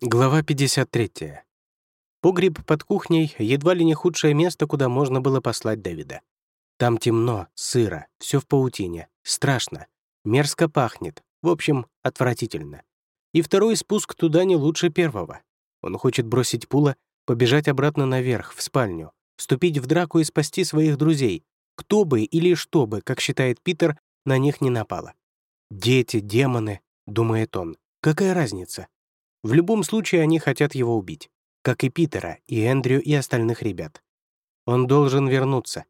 Глава 53. Погреб под кухней — едва ли не худшее место, куда можно было послать Дэвида. Там темно, сыро, все в паутине, страшно, мерзко пахнет, в общем, отвратительно. И второй спуск туда не лучше первого. Он хочет бросить пула, побежать обратно наверх, в спальню, вступить в драку и спасти своих друзей, кто бы или что бы, как считает Питер, на них не напало. «Дети, демоны», — думает он, — «какая разница?» В любом случае они хотят его убить, как и Питера, и Эндрю, и остальных ребят. Он должен вернуться.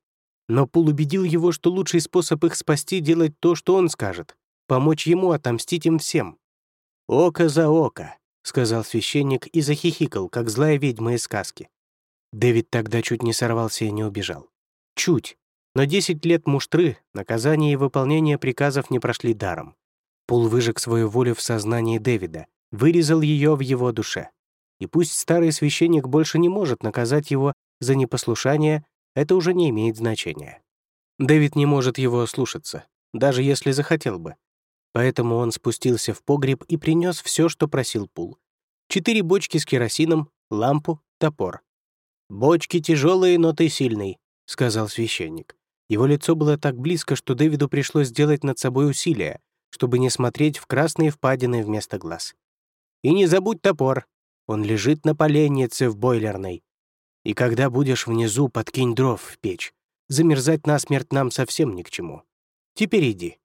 Но Пул убедил его, что лучший способ их спасти — делать то, что он скажет, помочь ему отомстить им всем. «Око за око», — сказал священник и захихикал, как злая ведьма из сказки. Дэвид тогда чуть не сорвался и не убежал. Чуть. Но 10 лет муштры, наказание и выполнение приказов не прошли даром. Пул выжег свою волю в сознании Дэвида, вырезал ее в его душе. И пусть старый священник больше не может наказать его за непослушание, это уже не имеет значения. Дэвид не может его слушаться, даже если захотел бы. Поэтому он спустился в погреб и принес все, что просил Пул. Четыре бочки с керосином, лампу, топор. «Бочки тяжелые, но ты сильный», — сказал священник. Его лицо было так близко, что Дэвиду пришлось сделать над собой усилие, чтобы не смотреть в красные впадины вместо глаз. И не забудь топор. Он лежит на поленнице в бойлерной. И когда будешь внизу, подкинь дров в печь. Замерзать насмерть нам совсем ни к чему. Теперь иди».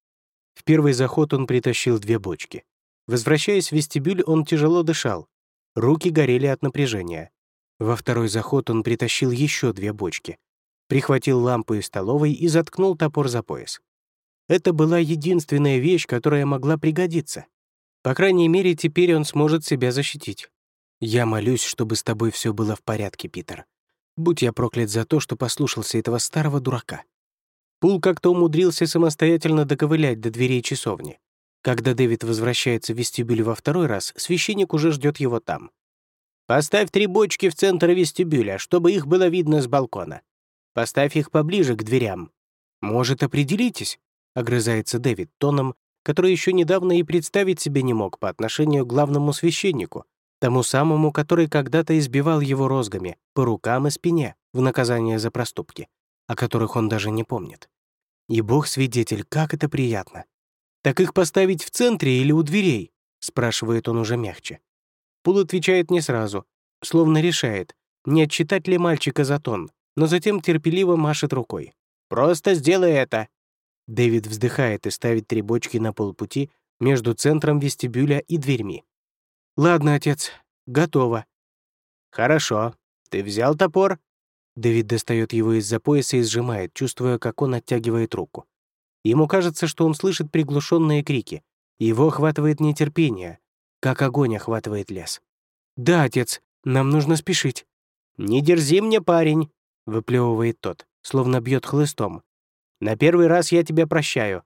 В первый заход он притащил две бочки. Возвращаясь в вестибюль, он тяжело дышал. Руки горели от напряжения. Во второй заход он притащил еще две бочки. Прихватил лампу из столовой и заткнул топор за пояс. Это была единственная вещь, которая могла пригодиться. По крайней мере, теперь он сможет себя защитить. Я молюсь, чтобы с тобой все было в порядке, Питер. Будь я проклят за то, что послушался этого старого дурака. Пул как-то умудрился самостоятельно доковылять до дверей часовни. Когда Дэвид возвращается в вестибюль во второй раз, священник уже ждет его там. «Поставь три бочки в центр вестибюля, чтобы их было видно с балкона. Поставь их поближе к дверям». «Может, определитесь?» — огрызается Дэвид тоном, который еще недавно и представить себе не мог по отношению к главному священнику, тому самому, который когда-то избивал его розгами по рукам и спине в наказание за проступки, о которых он даже не помнит. И бог свидетель, как это приятно. «Так их поставить в центре или у дверей?» — спрашивает он уже мягче. Пул отвечает не сразу, словно решает, не отчитать ли мальчика за тон, но затем терпеливо машет рукой. «Просто сделай это!» Дэвид вздыхает и ставит три бочки на полпути между центром вестибюля и дверьми. «Ладно, отец, готово». «Хорошо. Ты взял топор?» Дэвид достает его из-за пояса и сжимает, чувствуя, как он оттягивает руку. Ему кажется, что он слышит приглушенные крики. Его охватывает нетерпение, как огонь охватывает лес. «Да, отец, нам нужно спешить». «Не дерзи мне, парень», — выплевывает тот, словно бьет хлыстом, на первый раз я тебя прощаю».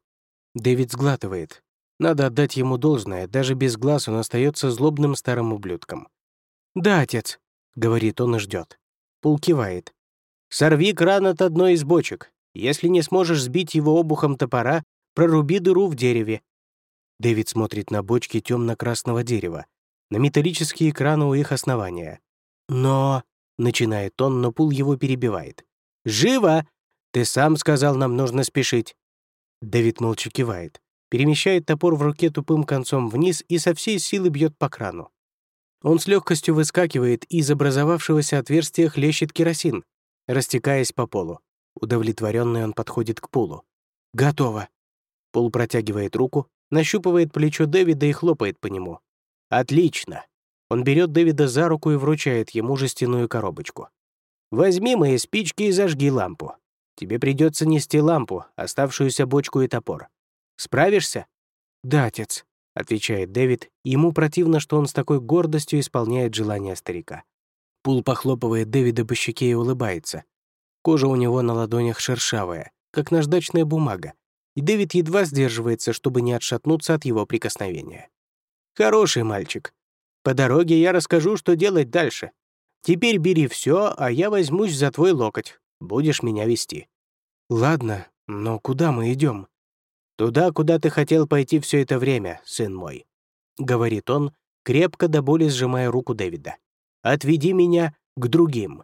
Дэвид сглатывает. Надо отдать ему должное, даже без глаз он остается злобным старым ублюдком. «Да, отец», — говорит он и ждет. Пул кивает. «Сорви кран от одной из бочек. Если не сможешь сбить его обухом топора, проруби дыру в дереве». Дэвид смотрит на бочки темно-красного дерева, на металлические краны у их основания. «Но...» — начинает он, но Пул его перебивает. «Живо! Ты сам сказал, нам нужно спешить». Дэвид молча кивает, перемещает топор в руке тупым концом вниз и со всей силы бьет по крану. Он с легкостью выскакивает, и из образовавшегося отверстия хлещет керосин, растекаясь по полу. Удовлетворенный он подходит к полу. «Готово». Пол протягивает руку, нащупывает плечо Дэвида и хлопает по нему. «Отлично». Он берет Дэвида за руку и вручает ему жестяную коробочку. «Возьми мои спички и зажги лампу. Тебе придется нести лампу, оставшуюся бочку и топор. Справишься?» «Да, отец», — отвечает Дэвид. Ему противно, что он с такой гордостью исполняет желание старика. Пул похлопывает Дэвида по щеке и улыбается. Кожа у него на ладонях шершавая, как наждачная бумага, и Дэвид едва сдерживается, чтобы не отшатнуться от его прикосновения. «Хороший мальчик. По дороге я расскажу, что делать дальше. Теперь бери все, а я возьмусь за твой локоть. Будешь меня вести». «Ладно, но куда мы идем? «Туда, куда ты хотел пойти все это время, сын мой», — говорит он, крепко до боли сжимая руку Дэвида. «Отведи меня к другим».